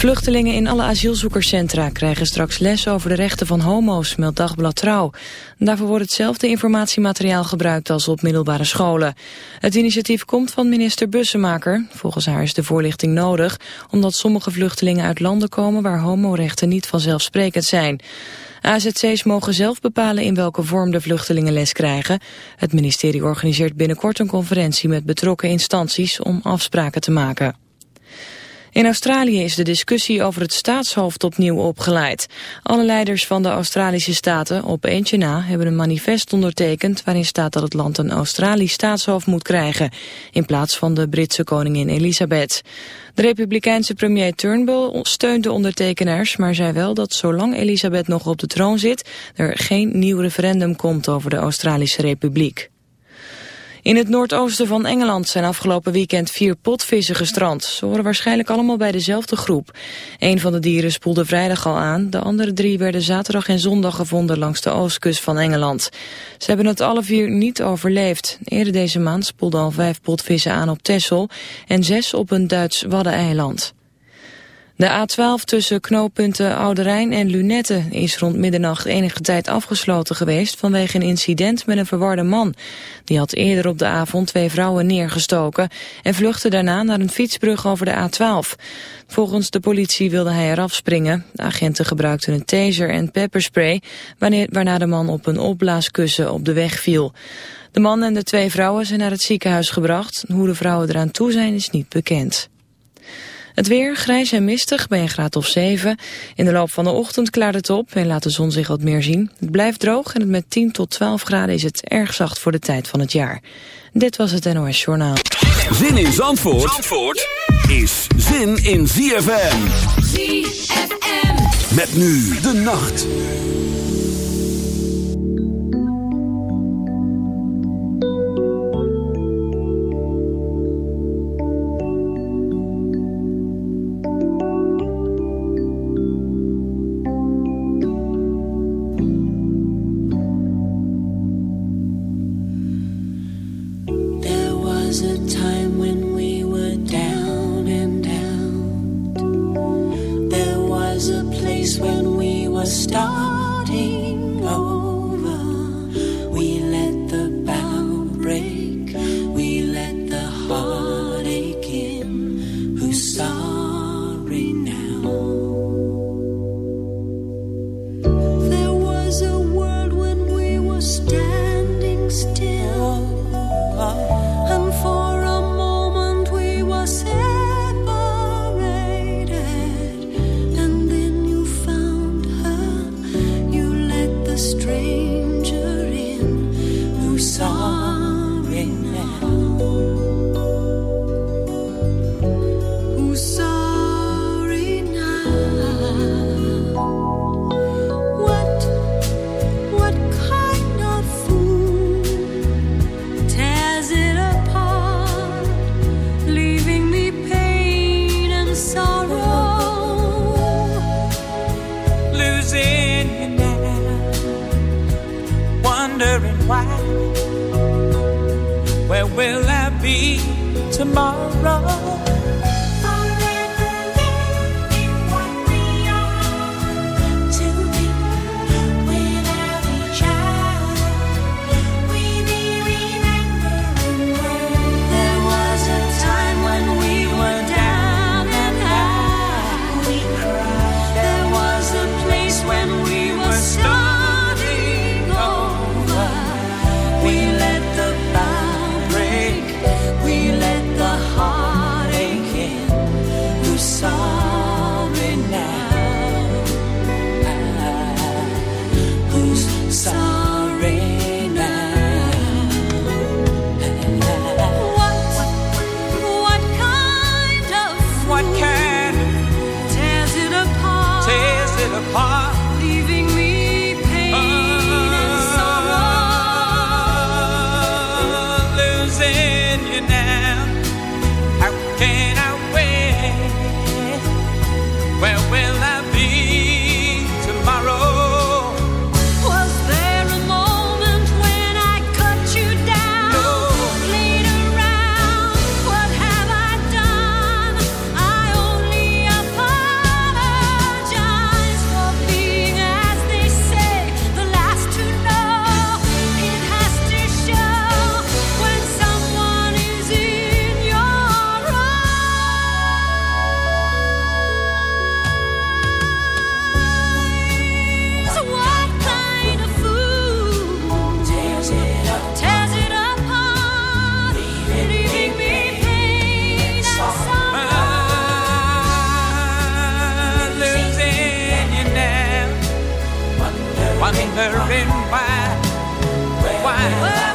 Vluchtelingen in alle asielzoekerscentra krijgen straks les over de rechten van homo's, meldt Dagblad Trouw. Daarvoor wordt hetzelfde informatiemateriaal gebruikt als op middelbare scholen. Het initiatief komt van minister Bussemaker. Volgens haar is de voorlichting nodig, omdat sommige vluchtelingen uit landen komen waar homorechten niet vanzelfsprekend zijn. AZC's mogen zelf bepalen in welke vorm de vluchtelingen les krijgen. Het ministerie organiseert binnenkort een conferentie met betrokken instanties om afspraken te maken. In Australië is de discussie over het staatshoofd opnieuw opgeleid. Alle leiders van de Australische staten, op eentje na, hebben een manifest ondertekend... waarin staat dat het land een Australisch staatshoofd moet krijgen... in plaats van de Britse koningin Elisabeth. De republikeinse premier Turnbull steunt de ondertekenaars... maar zei wel dat zolang Elisabeth nog op de troon zit... er geen nieuw referendum komt over de Australische Republiek. In het noordoosten van Engeland zijn afgelopen weekend vier potvissen gestrand. Ze horen waarschijnlijk allemaal bij dezelfde groep. Een van de dieren spoelde vrijdag al aan. De andere drie werden zaterdag en zondag gevonden langs de oostkust van Engeland. Ze hebben het alle vier niet overleefd. Eerder deze maand spoelden al vijf potvissen aan op Texel en zes op een Duits waddeneiland. De A12 tussen knooppunten Oude Rijn en Lunette is rond middernacht enige tijd afgesloten geweest vanwege een incident met een verwarde man. Die had eerder op de avond twee vrouwen neergestoken en vluchtte daarna naar een fietsbrug over de A12. Volgens de politie wilde hij eraf springen. De agenten gebruikten een taser en pepperspray waarna de man op een opblaaskussen op de weg viel. De man en de twee vrouwen zijn naar het ziekenhuis gebracht. Hoe de vrouwen eraan toe zijn is niet bekend. Het weer grijs en mistig bij een graad of 7. In de loop van de ochtend klaart het op en laat de zon zich wat meer zien. Het blijft droog en met 10 tot 12 graden is het erg zacht voor de tijd van het jaar. Dit was het NOS Journaal. Zin in Zandvoort, Zandvoort is zin in ZFM. ZFM. Met nu de nacht. 我。Tomorrow. wondering why.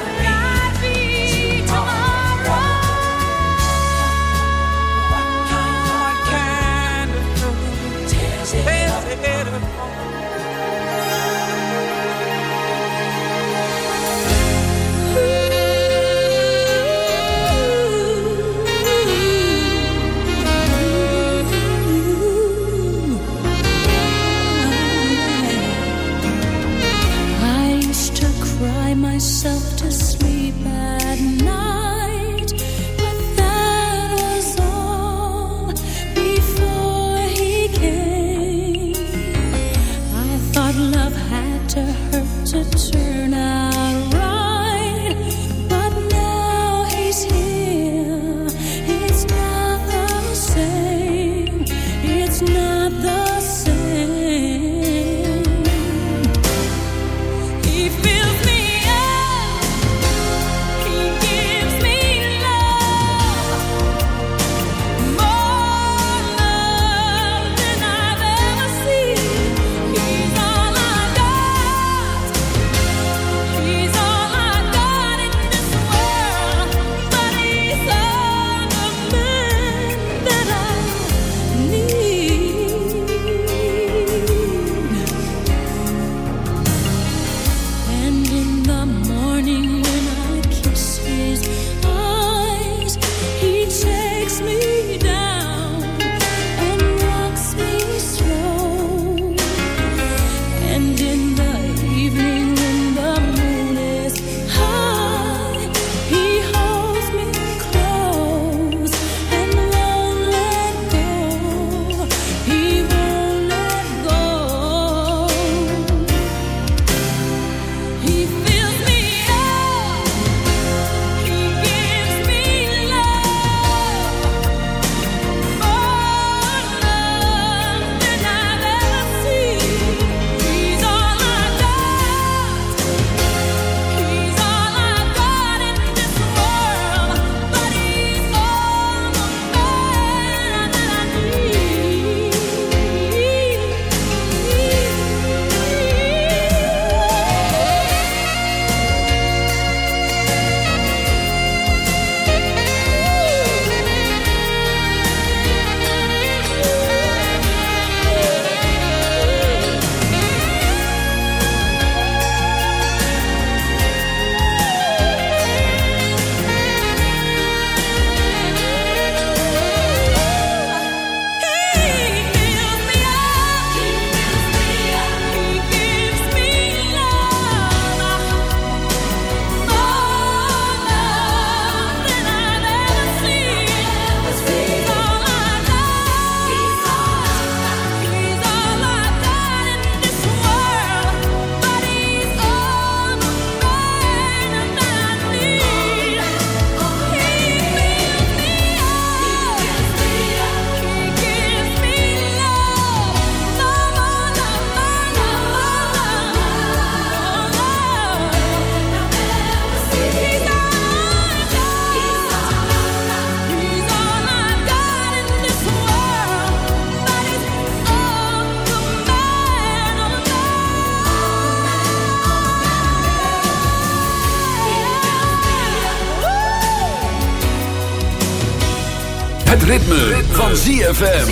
Why? ritme, van ZFM.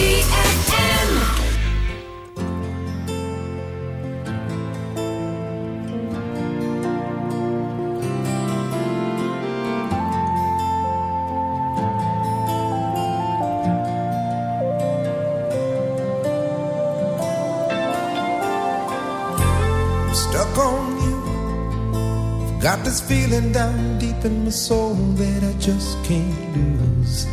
Stuck on you. Got this feeling down deep in my soul that I just can't lose.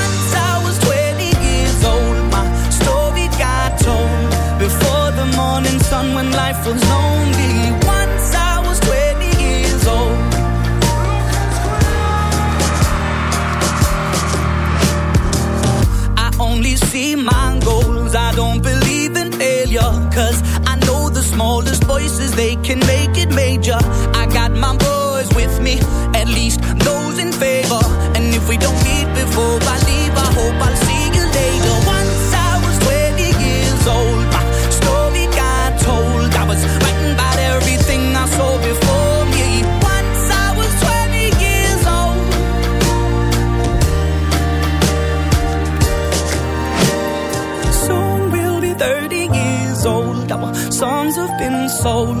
Make it major. I got my boys with me, at least those in favor. And if we don't meet before I leave, I hope I'll see you later. Once I was 20 years old, my story got told. I was writing about everything I saw before me. Once I was 20 years old. Soon we'll be 30 years old. Our songs have been sold.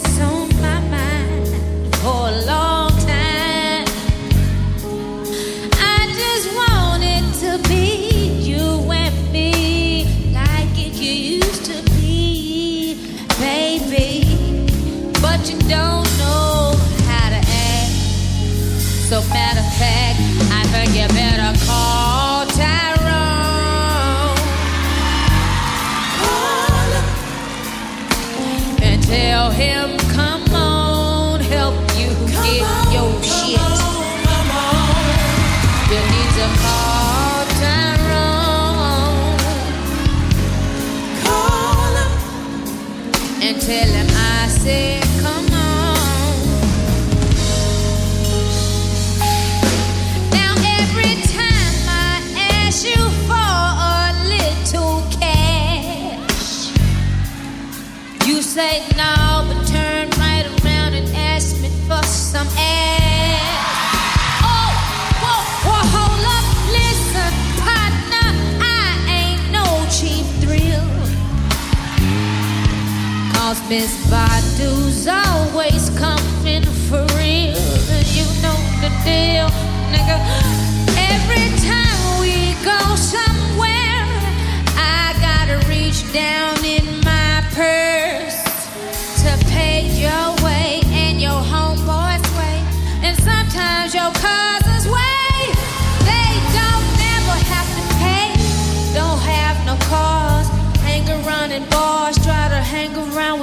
him, Miss Badu's always coming for real. You know the deal, nigga. Every time we go, somewhere.